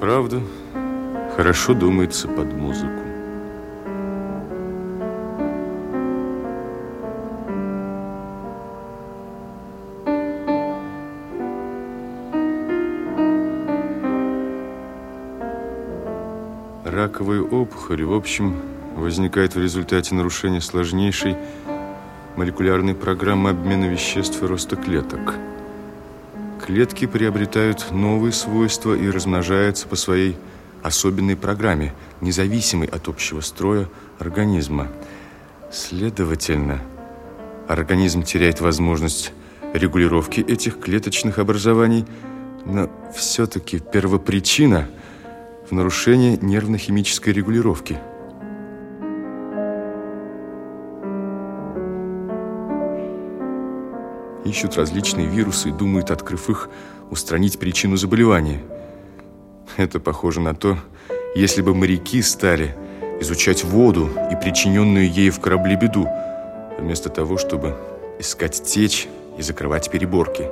Правда, хорошо думается под музыку. Раковые опухоли, в общем, возникают в результате нарушения сложнейшей молекулярной программы обмена веществ и роста клеток. Клетки приобретают новые свойства и размножаются по своей особенной программе, независимой от общего строя организма. Следовательно, организм теряет возможность регулировки этих клеточных образований, но все-таки первопричина – в нарушение нервно-химической регулировки. Ищут различные вирусы и думают, открыв их, устранить причину заболевания. Это похоже на то, если бы моряки стали изучать воду и причиненную ей в корабле беду, вместо того, чтобы искать течь и закрывать переборки.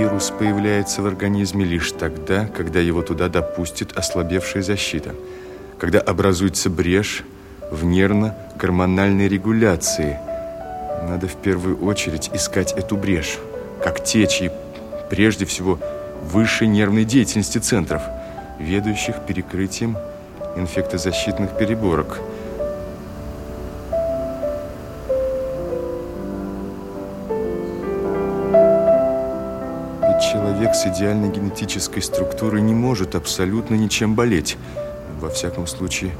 Вирус появляется в организме лишь тогда, когда его туда допустит ослабевшая защита, когда образуется брешь в нервно-гормональной регуляции. Надо в первую очередь искать эту брешь, как течи, прежде всего, высшей нервной деятельности центров, ведущих перекрытием инфектозащитных переборок – человек с идеальной генетической структурой не может абсолютно ничем болеть. Во всяком случае,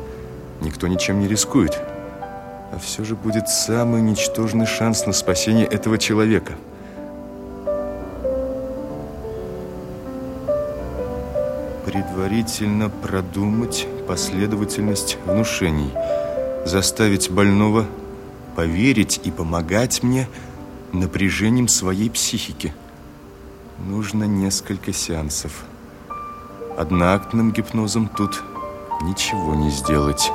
никто ничем не рискует. А все же будет самый ничтожный шанс на спасение этого человека. Предварительно продумать последовательность внушений. Заставить больного поверить и помогать мне напряжением своей психики. Нужно несколько сеансов. Одноактным гипнозом тут ничего не сделать.